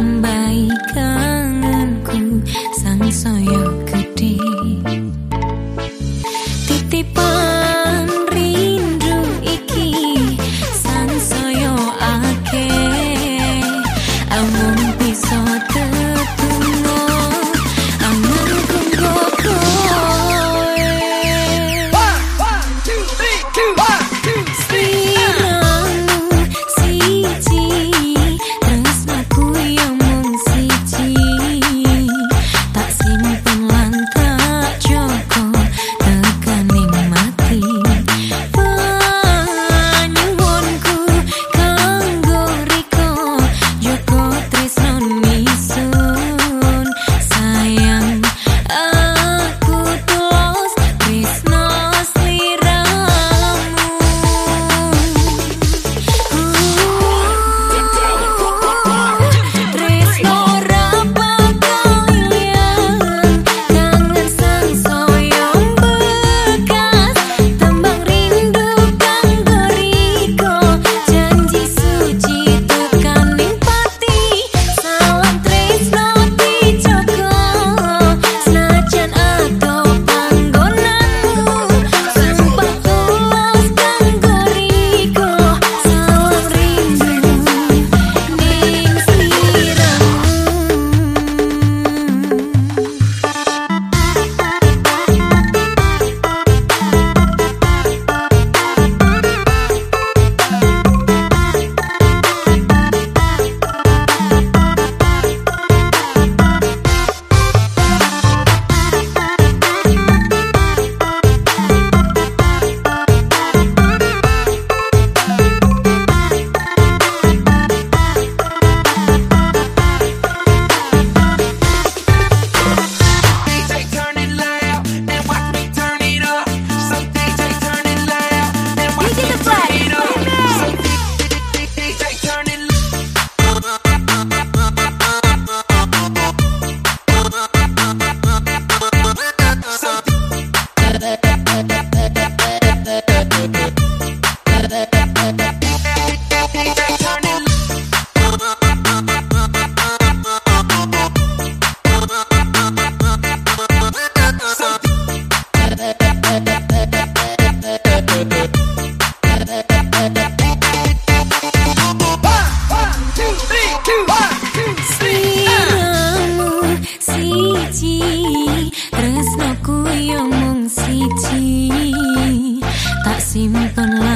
nắng bay. open love.